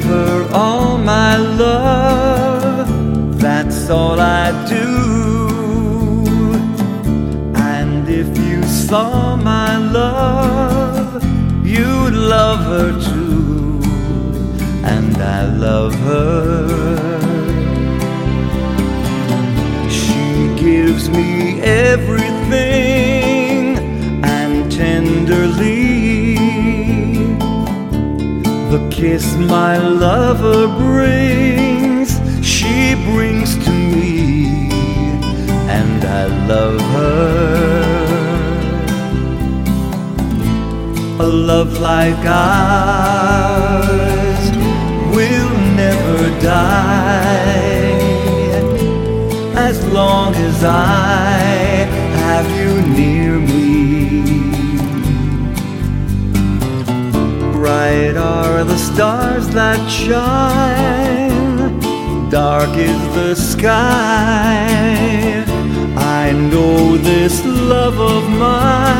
give her all my love. That's all I do. And if you saw my love, you'd love her too. And I love her. She gives me everything the kiss my lover brings, she brings to me, and I love her. A love like ours will never die as long as I have you near me. Stars that shine, dark is the sky. I know this love of mine